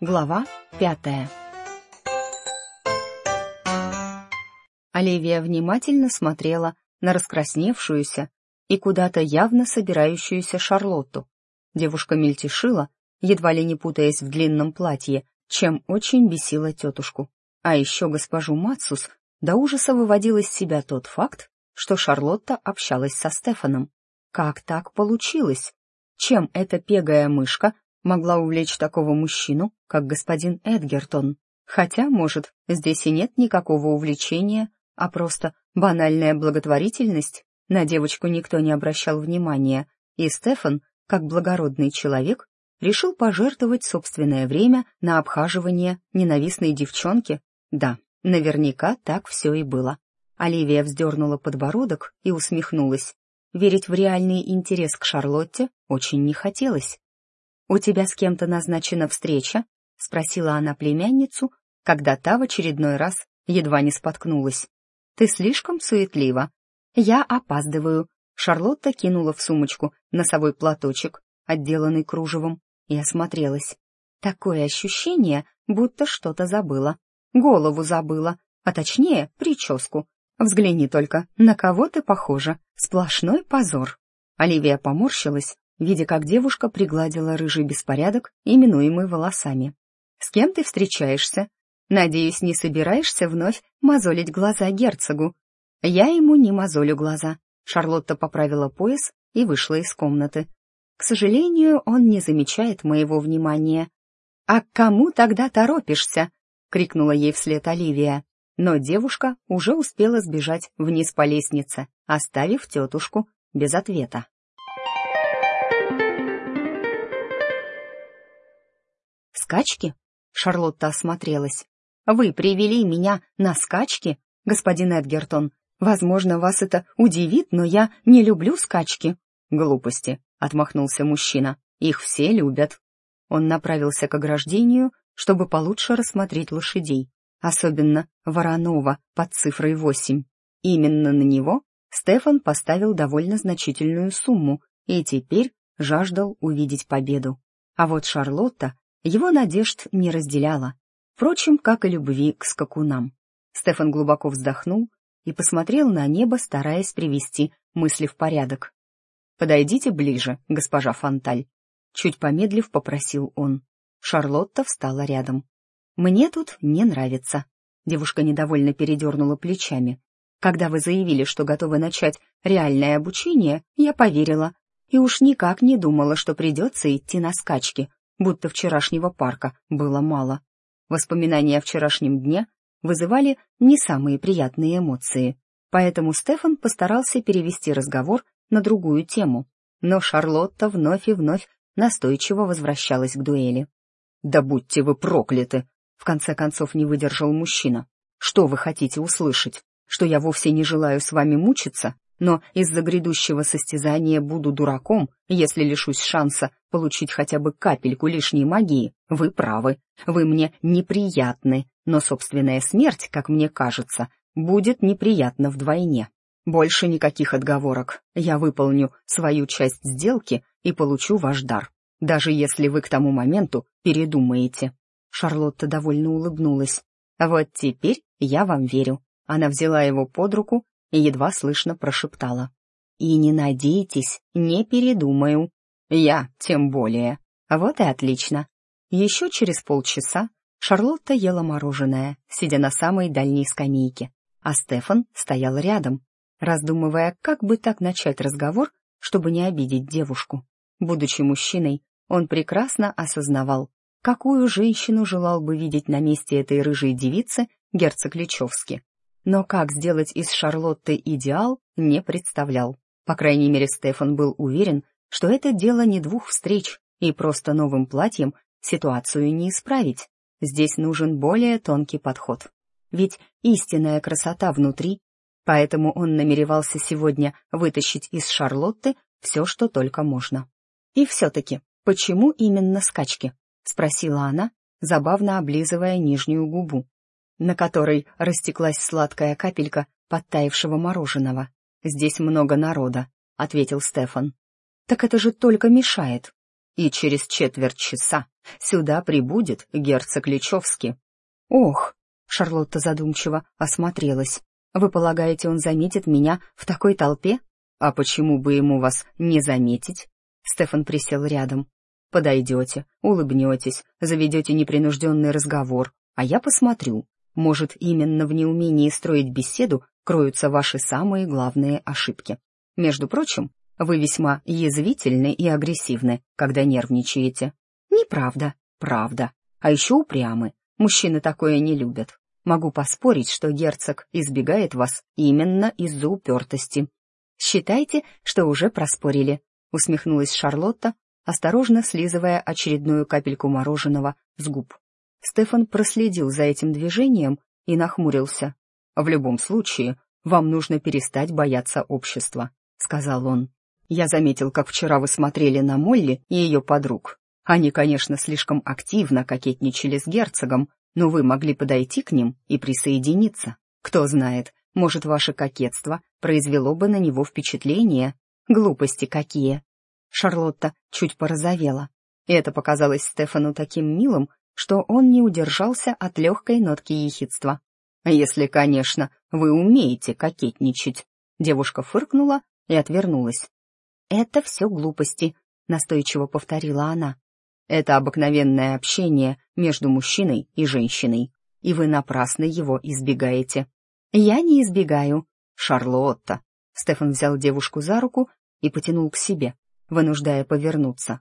Глава пятая Оливия внимательно смотрела на раскрасневшуюся и куда-то явно собирающуюся Шарлотту. Девушка мельтешила, едва ли не путаясь в длинном платье, чем очень бесила тетушку. А еще госпожу Мацус до ужаса выводил из себя тот факт, что Шарлотта общалась со Стефаном. Как так получилось? Чем эта пегая мышка могла увлечь такого мужчину, как господин Эдгертон? Хотя, может, здесь и нет никакого увлечения, а просто банальная благотворительность. На девочку никто не обращал внимания, и Стефан, как благородный человек, решил пожертвовать собственное время на обхаживание ненавистной девчонки. Да, наверняка так все и было. Оливия вздернула подбородок и усмехнулась. Верить в реальный интерес к Шарлотте очень не хотелось. «У тебя с кем-то назначена встреча?» — спросила она племянницу, когда та в очередной раз едва не споткнулась. «Ты слишком суетлива. Я опаздываю». Шарлотта кинула в сумочку носовой платочек, отделанный кружевом, и осмотрелась. Такое ощущение, будто что-то забыла. Голову забыла, а точнее прическу. Взгляни только, на кого ты похожа. Сплошной позор. Оливия поморщилась, видя, как девушка пригладила рыжий беспорядок, именуемый волосами. «С кем ты встречаешься? Надеюсь, не собираешься вновь мозолить глаза герцогу?» «Я ему не мозолю глаза». Шарлотта поправила пояс и вышла из комнаты. «К сожалению, он не замечает моего внимания». «А к кому тогда торопишься?» — крикнула ей вслед Оливия но девушка уже успела сбежать вниз по лестнице, оставив тетушку без ответа. «Скачки?» — Шарлотта осмотрелась. «Вы привели меня на скачки, господин Эдгертон. Возможно, вас это удивит, но я не люблю скачки». «Глупости», — отмахнулся мужчина. «Их все любят». Он направился к ограждению, чтобы получше рассмотреть лошадей особенно Воронова под цифрой 8. Именно на него Стефан поставил довольно значительную сумму и теперь жаждал увидеть победу. А вот Шарлотта его надежд не разделяла, впрочем, как и любви к скакунам. Стефан глубоко вздохнул и посмотрел на небо, стараясь привести мысли в порядок. «Подойдите ближе, госпожа Фонталь», — чуть помедлив попросил он. Шарлотта встала рядом. «Мне тут не нравится». Девушка недовольно передернула плечами. «Когда вы заявили, что готовы начать реальное обучение, я поверила. И уж никак не думала, что придется идти на скачки, будто вчерашнего парка было мало. Воспоминания о вчерашнем дне вызывали не самые приятные эмоции, поэтому Стефан постарался перевести разговор на другую тему. Но Шарлотта вновь и вновь настойчиво возвращалась к дуэли. «Да будьте вы прокляты!» В конце концов не выдержал мужчина. «Что вы хотите услышать? Что я вовсе не желаю с вами мучиться, но из-за грядущего состязания буду дураком, если лишусь шанса получить хотя бы капельку лишней магии? Вы правы. Вы мне неприятны, но собственная смерть, как мне кажется, будет неприятна вдвойне. Больше никаких отговорок. Я выполню свою часть сделки и получу ваш дар, даже если вы к тому моменту передумаете. Шарлотта довольно улыбнулась. «Вот теперь я вам верю». Она взяла его под руку едва слышно прошептала. «И не надейтесь, не передумаю». «Я тем более». Вот и отлично. Еще через полчаса Шарлотта ела мороженое, сидя на самой дальней скамейке, а Стефан стоял рядом, раздумывая, как бы так начать разговор, чтобы не обидеть девушку. Будучи мужчиной, он прекрасно осознавал, какую женщину желал бы видеть на месте этой рыжей девицы герцог Личевский. Но как сделать из Шарлотты идеал, не представлял. По крайней мере, Стефан был уверен, что это дело не двух встреч, и просто новым платьем ситуацию не исправить. Здесь нужен более тонкий подход. Ведь истинная красота внутри, поэтому он намеревался сегодня вытащить из Шарлотты все, что только можно. И все-таки, почему именно скачки? — спросила она, забавно облизывая нижнюю губу, на которой растеклась сладкая капелька подтаявшего мороженого. «Здесь много народа», — ответил Стефан. «Так это же только мешает». и через четверть часа сюда прибудет герцог Личевский. Ох, Шарлотта задумчиво осмотрелась. Вы полагаете, он заметит меня в такой толпе? А почему бы ему вас не заметить? Стефан присел рядом. Подойдете, улыбнетесь, заведете непринужденный разговор, а я посмотрю. Может, именно в неумении строить беседу кроются ваши самые главные ошибки. Между прочим, вы весьма язвительны и агрессивны, когда нервничаете. Неправда, правда. А еще упрямы. Мужчины такое не любят. Могу поспорить, что герцог избегает вас именно из-за упертости. Считайте, что уже проспорили, усмехнулась Шарлотта, осторожно слизывая очередную капельку мороженого с губ. Стефан проследил за этим движением и нахмурился. «В любом случае, вам нужно перестать бояться общества», — сказал он. Я заметил, как вчера вы смотрели на Молли и ее подруг. Они, конечно, слишком активно кокетничали с герцогом, но вы могли подойти к ним и присоединиться. Кто знает, может, ваше кокетство произвело бы на него впечатление. Глупости какие. Шарлотта чуть порозовела. И это показалось Стефану таким милым, что он не удержался от легкой нотки ехидства. «Если, конечно, вы умеете кокетничать». Девушка фыркнула и отвернулась. «Это все глупости», — настойчиво повторила она. «Это обыкновенное общение между мужчиной и женщиной, и вы напрасно его избегаете». «Я не избегаю». «Шарлотта». Стефан взял девушку за руку и потянул к себе, вынуждая повернуться.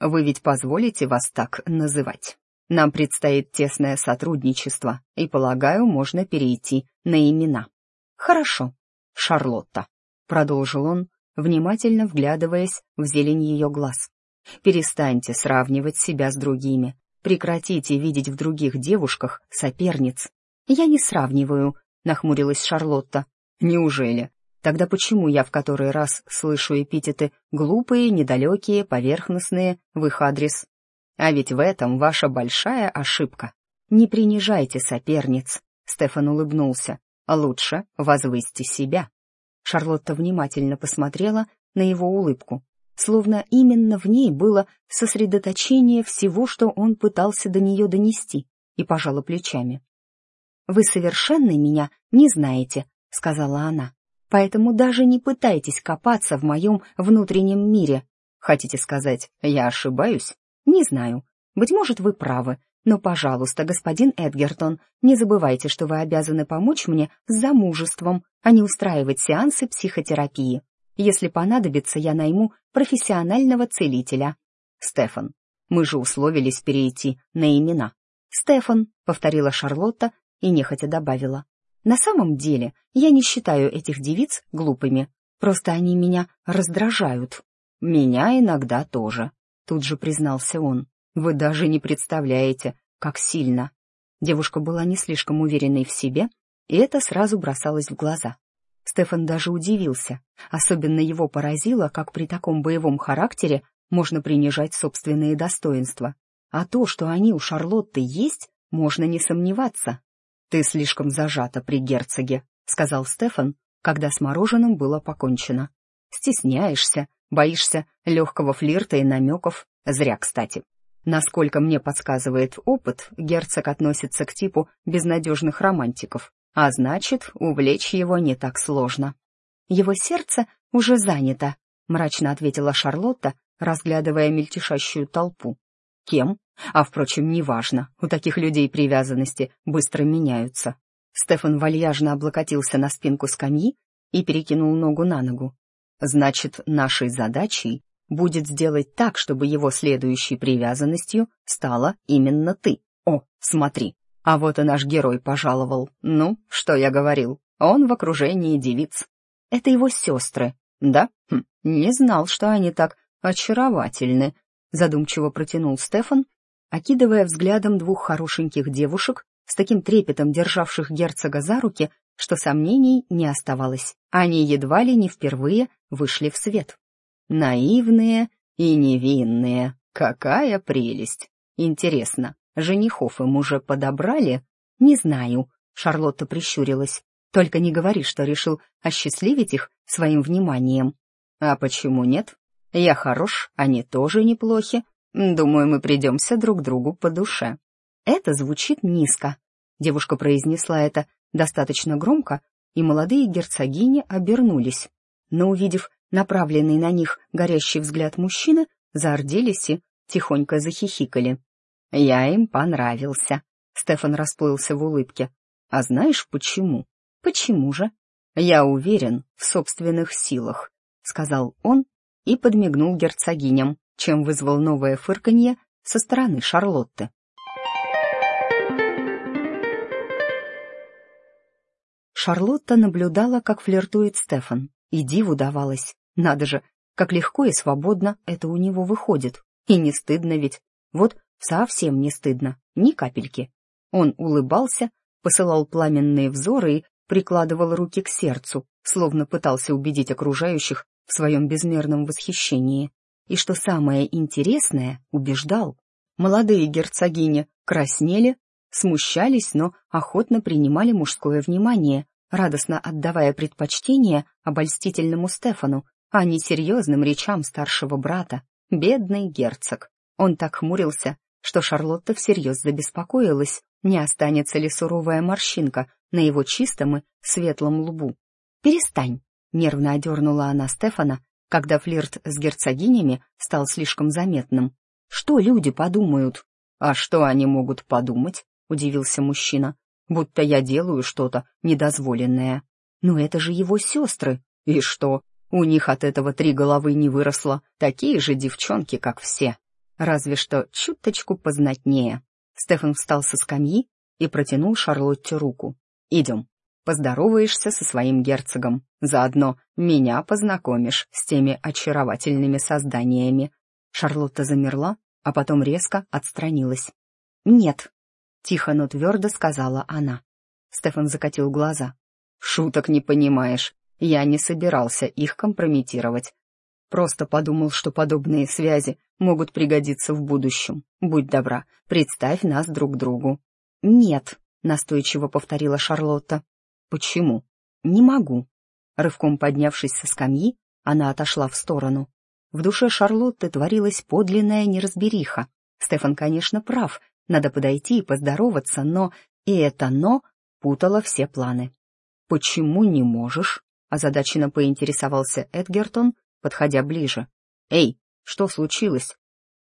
«Вы ведь позволите вас так называть? Нам предстоит тесное сотрудничество, и, полагаю, можно перейти на имена». «Хорошо, Шарлотта», — продолжил он, внимательно вглядываясь в зелень ее глаз. «Перестаньте сравнивать себя с другими. Прекратите видеть в других девушках соперниц». «Я не сравниваю», — нахмурилась Шарлотта. «Неужели? Тогда почему я в который раз слышу эпитеты «глупые», «недалекие», «поверхностные» в их адрес? А ведь в этом ваша большая ошибка. Не принижайте соперниц», — Стефан улыбнулся. «Лучше возвысьте себя». Шарлотта внимательно посмотрела на его улыбку, словно именно в ней было сосредоточение всего, что он пытался до нее донести, и пожала плечами. «Вы совершенно меня не знаете», — сказала она, «поэтому даже не пытайтесь копаться в моем внутреннем мире. Хотите сказать, я ошибаюсь? Не знаю. Быть может, вы правы, но, пожалуйста, господин Эдгертон, не забывайте, что вы обязаны помочь мне с замужеством, а не устраивать сеансы психотерапии. Если понадобится, я найму профессионального целителя. Стефан, мы же условились перейти на имена. Стефан, повторила Шарлотта и нехотя добавила. На самом деле, я не считаю этих девиц глупыми. Просто они меня раздражают. Меня иногда тоже, тут же признался он. Вы даже не представляете, как сильно. Девушка была не слишком уверенной в себе, и это сразу бросалось в глаза. Стефан даже удивился. Особенно его поразило, как при таком боевом характере можно принижать собственные достоинства. А то, что они у Шарлотты есть, можно не сомневаться. «Ты слишком зажата при герцоге», — сказал Стефан, когда с мороженым было покончено. «Стесняешься, боишься легкого флирта и намеков. Зря, кстати. Насколько мне подсказывает опыт, герцог относится к типу безнадежных романтиков, а значит, увлечь его не так сложно. Его сердце уже занято, мрачно ответила Шарлотта, разглядывая мельтешащую толпу. Кем? А, впрочем, неважно, у таких людей привязанности быстро меняются. Стефан вальяжно облокотился на спинку скамьи и перекинул ногу на ногу. Значит, нашей задачей будет сделать так, чтобы его следующей привязанностью стала именно ты. О, смотри, а вот и наш герой пожаловал. Ну, что я говорил, он в окружении девиц. Это его сестры. Да? Хм, не знал, что они так очаровательны, задумчиво протянул Стефан, окидывая взглядом двух хорошеньких девушек, с таким трепетом державших герцога за руки, что сомнений не оставалось. Они едва ли не впервые вышли в свет. Наивные и невинные. Какая прелесть! Интересно, женихов им уже подобрали? Не знаю, Шарлотта прищурилась. Только не говори, что решил осчастливить их своим вниманием. А почему нет? Я хорош, они тоже неплохи. Думаю, мы придемся друг другу по душе». Это звучит низко. Девушка произнесла это достаточно громко, и молодые герцогини обернулись. Но, увидев направленный на них горящий взгляд мужчины, заорделись и тихонько захихикали. «Я им понравился», — Стефан расплылся в улыбке. «А знаешь почему?» «Почему же?» «Я уверен в собственных силах», — сказал он и подмигнул герцогиням, чем вызвал новое фырканье со стороны Шарлотты. Шарлотта наблюдала, как флиртует Стефан, и диву давалась. Надо же, как легко и свободно это у него выходит. И не стыдно ведь. Вот совсем не стыдно, ни капельки. Он улыбался, посылал пламенные взоры и прикладывал руки к сердцу, словно пытался убедить окружающих в своем безмерном восхищении. И что самое интересное, убеждал. Молодые герцогини краснели, смущались, но охотно принимали мужское внимание, радостно отдавая предпочтение обольстительному Стефану, а не серьезным речам старшего брата. Бедный герцог. Он так хмурился, что Шарлотта всерьез забеспокоилась, не останется ли суровая морщинка на его чистом и светлом лбу. «Перестань», — нервно одернула она Стефана, когда флирт с герцогинями стал слишком заметным. «Что люди подумают?» «А что они могут подумать?» — удивился мужчина. «Будто я делаю что-то недозволенное». «Но это же его сестры». «И что? У них от этого три головы не выросло, такие же девчонки, как все. Разве что чуточку познатнее». Стефан встал со скамьи и протянул Шарлотте руку. «Идем, поздороваешься со своим герцогом. Заодно меня познакомишь с теми очаровательными созданиями». Шарлотта замерла, а потом резко отстранилась. «Нет», — тихо, но твердо сказала она. Стефан закатил глаза. «Шуток не понимаешь. Я не собирался их компрометировать. Просто подумал, что подобные связи могут пригодиться в будущем. Будь добра, представь нас друг другу». «Нет», — настойчиво повторила Шарлотта. «Почему?» «Не могу». Рывком поднявшись со скамьи, она отошла в сторону. В душе Шарлотты творилась подлинная неразбериха. Стефан, конечно, прав, надо подойти и поздороваться, но... И это «но» путало все планы. «Почему не можешь?» — озадаченно поинтересовался Эдгертон, подходя ближе. «Эй, что случилось?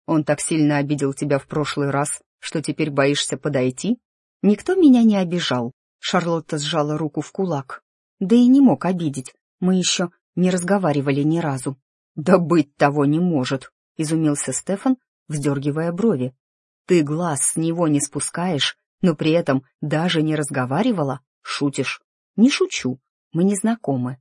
Он так сильно обидел тебя в прошлый раз, что теперь боишься подойти?» «Никто меня не обижал», — Шарлотта сжала руку в кулак. «Да и не мог обидеть, мы еще не разговаривали ни разу». «Да быть того не может», — изумился Стефан, вздергивая брови. «Ты глаз с него не спускаешь, но при этом даже не разговаривала? Шутишь?» «Не шучу, мы не знакомы».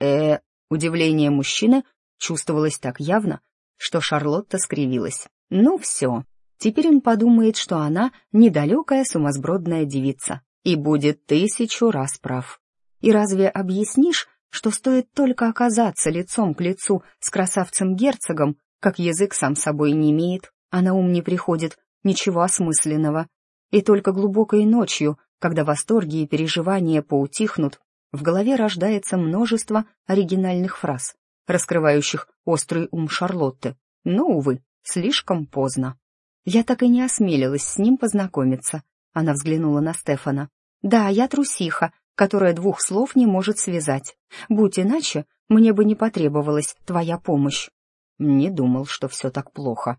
э удивление мужчины чувствовалось так явно, что Шарлотта скривилась. «Ну все, теперь он подумает, что она недалекая сумасбродная девица и будет тысячу раз прав. И разве объяснишь, что стоит только оказаться лицом к лицу с красавцем-герцогом, как язык сам собой не имеет, а на ум не приходит ничего осмысленного. И только глубокой ночью, когда восторги и переживания поутихнут, в голове рождается множество оригинальных фраз, раскрывающих острый ум Шарлотты. Но, увы, слишком поздно. Я так и не осмелилась с ним познакомиться. Она взглянула на Стефана. «Да, я трусиха, которая двух слов не может связать. Будь иначе, мне бы не потребовалась твоя помощь. Не думал, что все так плохо.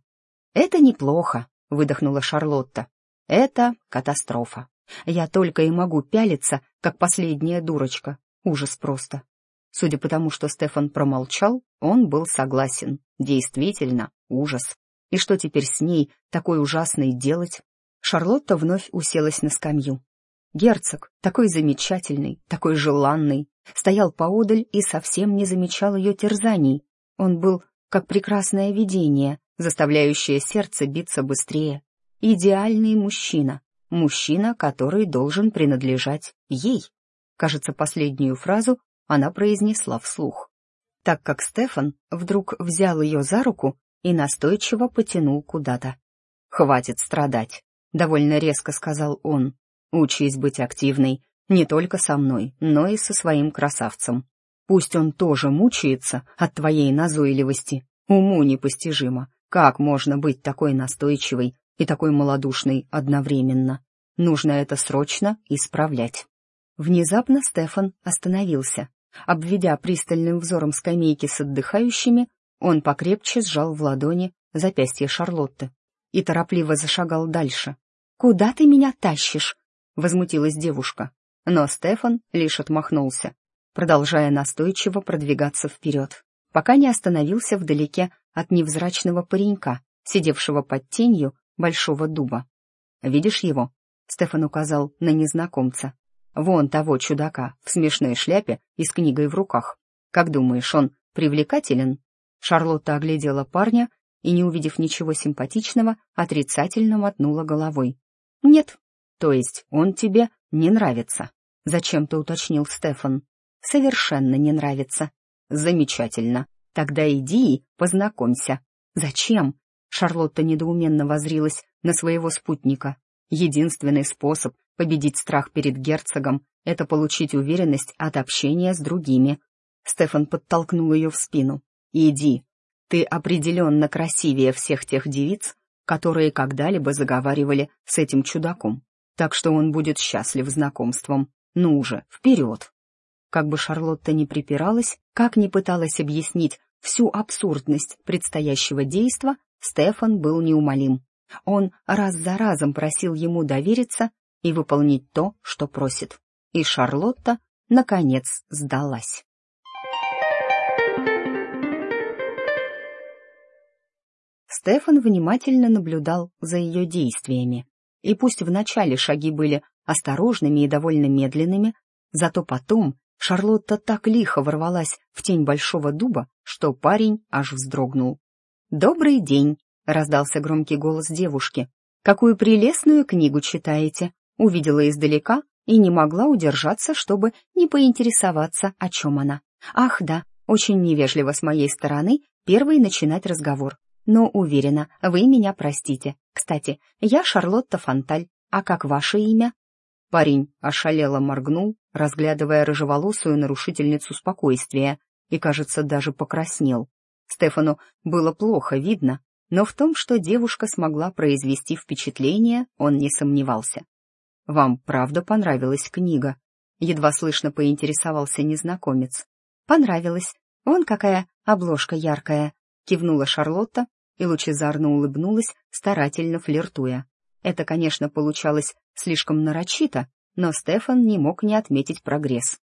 Это неплохо, выдохнула Шарлотта. Это катастрофа. Я только и могу пялиться, как последняя дурочка. Ужас просто. Судя по тому, что Стефан промолчал, он был согласен. Действительно, ужас. И что теперь с ней такой ужасной делать? Шарлотта вновь уселась на скамью. Герцог, такой замечательный, такой желанный, стоял поодаль и совсем не замечал ее терзаний. Он был как прекрасное видение, заставляющее сердце биться быстрее. Идеальный мужчина, мужчина, который должен принадлежать ей. Кажется, последнюю фразу она произнесла вслух. Так как Стефан вдруг взял ее за руку и настойчиво потянул куда-то. «Хватит страдать», — довольно резко сказал он. Учись быть активной, не только со мной, но и со своим красавцем. Пусть он тоже мучается от твоей назойливости. Уму непостижимо, Как можно быть такой настойчивой и такой малодушной одновременно? Нужно это срочно исправлять. Внезапно Стефан остановился. Обведя пристальным взором скамейки с отдыхающими, он покрепче сжал в ладони запястье Шарлотты и торопливо зашагал дальше. «Куда ты меня тащишь?» — возмутилась девушка. Но Стефан лишь отмахнулся, продолжая настойчиво продвигаться вперед, пока не остановился вдалеке от невзрачного паренька, сидевшего под тенью большого дуба. «Видишь его?» — Стефан указал на незнакомца. «Вон того чудака в смешной шляпе и с книгой в руках. Как думаешь, он привлекателен?» Шарлотта оглядела парня и, не увидев ничего симпатичного, отрицательно мотнула головой. «Нет, то есть он тебе не нравится?» — зачем-то уточнил Стефан. «Совершенно не нравится». «Замечательно. Тогда иди и познакомься». «Зачем?» — Шарлотта недоуменно возрилась на своего спутника. «Единственный способ победить страх перед герцогом — это получить уверенность от общения с другими». Стефан подтолкнул ее в спину. «Иди, ты определенно красивее всех тех девиц, которые когда-либо заговаривали с этим чудаком. Так что он будет счастлив знакомством. Ну уже, вперед!» Как бы Шарлотта не припиралась, как не пыталась объяснить всю абсурдность предстоящего действа, Стефан был неумолим. Он раз за разом просил ему довериться и выполнить то, что просит. И Шарлотта, наконец, сдалась. Стефан внимательно наблюдал за ее действиями. И пусть вначале шаги были осторожными и довольно медленными, зато потом Шарлотта так лихо ворвалась в тень большого дуба, что парень аж вздрогнул. «Добрый день!» — раздался громкий голос девушки. «Какую прелестную книгу читаете?» Увидела издалека и не могла удержаться, чтобы не поинтересоваться, о чем она. «Ах, да, очень невежливо с моей стороны первой начинать разговор но уверена, вы меня простите. Кстати, я Шарлотта Фонталь, а как ваше имя?» Парень ошалело моргнул, разглядывая рыжеволосую нарушительницу спокойствия, и, кажется, даже покраснел. Стефану было плохо видно, но в том, что девушка смогла произвести впечатление, он не сомневался. «Вам правда понравилась книга?» Едва слышно поинтересовался незнакомец. «Понравилась. Вон какая обложка яркая», — кивнула Шарлотта, и лучезарно улыбнулась, старательно флиртуя. Это, конечно, получалось слишком нарочито, но Стефан не мог не отметить прогресс.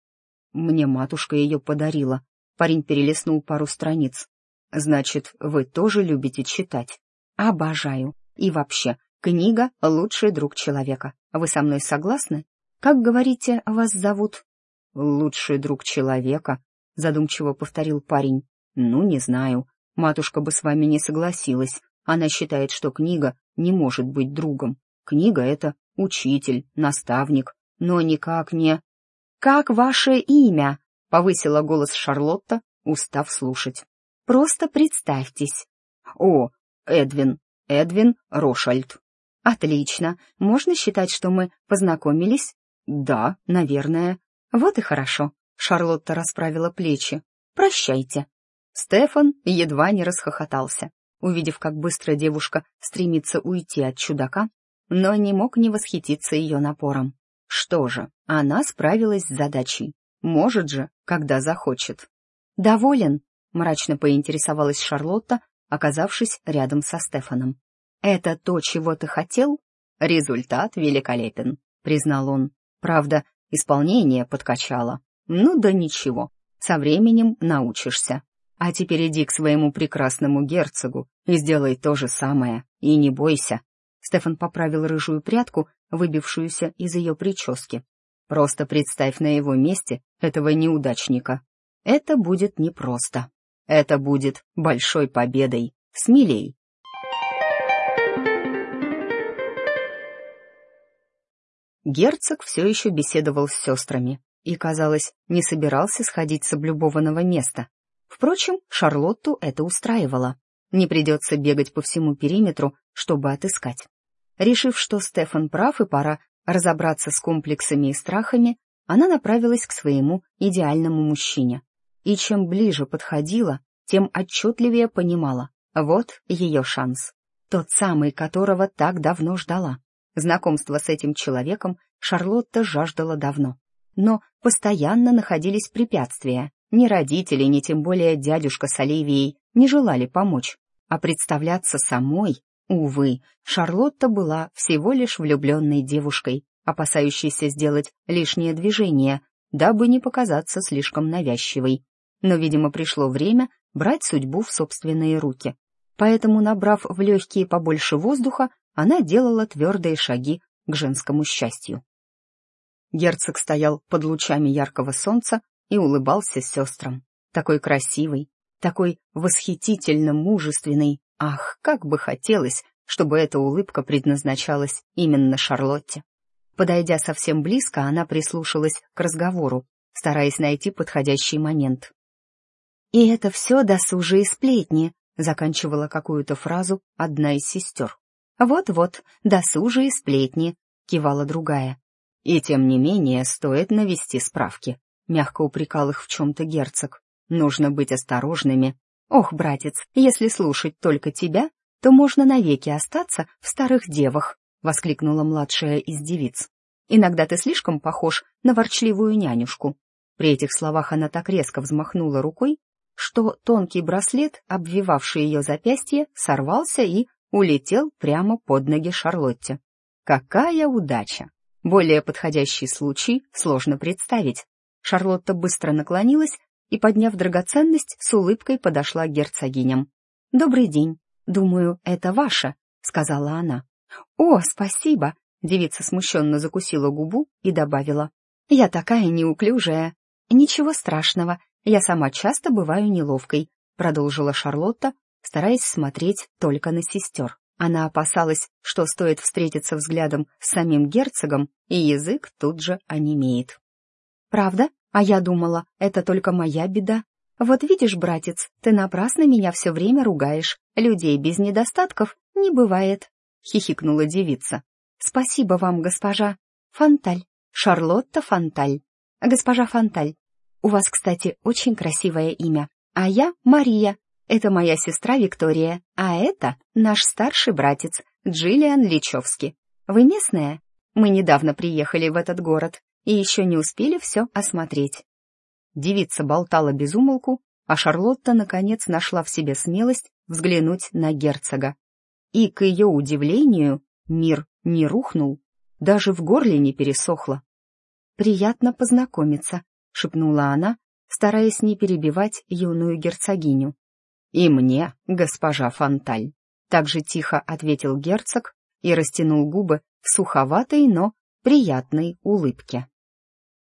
«Мне матушка ее подарила». Парень перелистнул пару страниц. «Значит, вы тоже любите читать?» «Обожаю. И вообще, книга — лучший друг человека. Вы со мной согласны? Как, говорите, вас зовут?» «Лучший друг человека», — задумчиво повторил парень. «Ну, не знаю. Матушка бы с вами не согласилась. Она считает, что книга не может быть другом. Книга — это учитель, наставник, но никак не... «Как ваше имя?» — повысила голос Шарлотта, устав слушать. «Просто представьтесь». «О, Эдвин, Эдвин Рошальд». «Отлично. Можно считать, что мы познакомились?» «Да, наверное». «Вот и хорошо». Шарлотта расправила плечи. «Прощайте». Стефан едва не расхохотался, увидев, как быстро девушка стремится уйти от чудака, но не мог не восхититься ее напором. Что же, она справилась с задачей. Может же, когда захочет. «Доволен?» — мрачно поинтересовалась Шарлотта, оказавшись рядом со Стефаном. «Это то, чего ты хотел?» «Результат великолепен», — признал он. «Правда, исполнение подкачало. Ну да ничего, со временем научишься. А теперь иди к своему прекрасному герцогу и сделай то же самое, и не бойся. Стефан поправил рыжую прядку, выбившуюся из ее прически. Просто представь на его месте этого неудачника. Это будет непросто. Это будет большой победой. Смелей. Герцог все еще беседовал с сестрами и, казалось, не собирался сходить с облюбованного места. Впрочем, Шарлотту это устраивало. Не придется бегать по всему периметру, чтобы отыскать. Решив, что Стефан прав и пора разобраться с комплексами и страхами, она направилась к своему идеальному мужчине. И чем ближе подходила, тем отчетливее понимала, Вот ее шанс. Тот самый, которого так давно ждала. Знакомство с этим человеком Шарлотта жаждала давно. Но постоянно находились препятствия. Ни родители, ни тем более дядюшка с Оливией не желали помочь. А представляться самой, увы, Шарлотта была всего лишь влюбленной девушкой, опасающейся сделать лишнее движение, дабы не показаться слишком навязчивой. Но, видимо, пришло время брать судьбу в собственные руки. Поэтому, набрав в легкие побольше воздуха, она делала твердые шаги к женскому счастью. Герцог стоял под лучами яркого солнца и улыбался сестрам. Такой красивый, такой восхитительно мужественный. Ах, как бы хотелось, чтобы эта улыбка предназначалась именно Шарлотте. Подойдя совсем близко, она прислушалась к разговору, стараясь найти подходящий момент. «И это все досужие сплетни», — заканчивала какую-то фразу одна из сестер. «Вот-вот, досужие сплетни», — кивала другая. «И тем не менее стоит навести справки», — мягко упрекал их в чем-то герцог. «Нужно быть осторожными. Ох, братец, если слушать только тебя, то можно навеки остаться в старых девах», — воскликнула младшая из девиц. «Иногда ты слишком похож на ворчливую нянюшку». При этих словах она так резко взмахнула рукой, что тонкий браслет, обвивавший ее запястье, сорвался и улетел прямо под ноги Шарлотте. Какая удача! Более подходящий случай сложно представить. Шарлотта быстро наклонилась и, подняв драгоценность, с улыбкой подошла к герцогиням. «Добрый день. Думаю, это ваше», — сказала она. «О, спасибо!» — девица смущенно закусила губу и добавила. «Я такая неуклюжая». «Ничего страшного, я сама часто бываю неловкой», — продолжила Шарлотта, стараясь смотреть только на сестер. Она опасалась, что стоит встретиться взглядом с самим герцогом, и язык тут же онемеет. «Правда? А я думала, это только моя беда. Вот видишь, братец, ты напрасно меня все время ругаешь. Людей без недостатков не бывает», — хихикнула девица. «Спасибо вам, госпожа. Фонталь. Шарлотта Фонталь. Госпожа Фонталь, у вас, кстати, очень красивое имя. А я Мария. Это моя сестра Виктория. А это наш старший братец Джиллиан Личевский. Вы местная? Мы недавно приехали в этот город и еще не успели все осмотреть. Девица болтала без умолку, а Шарлотта, наконец, нашла в себе смелость взглянуть на герцога. И, к ее удивлению, мир не рухнул, даже в горле не пересохло. «Приятно познакомиться», — шепнула она, стараясь не перебивать юную герцогиню. «И мне, госпожа Фонталь», — так же тихо ответил герцог и растянул губы в суховатой, но приятной улыбке.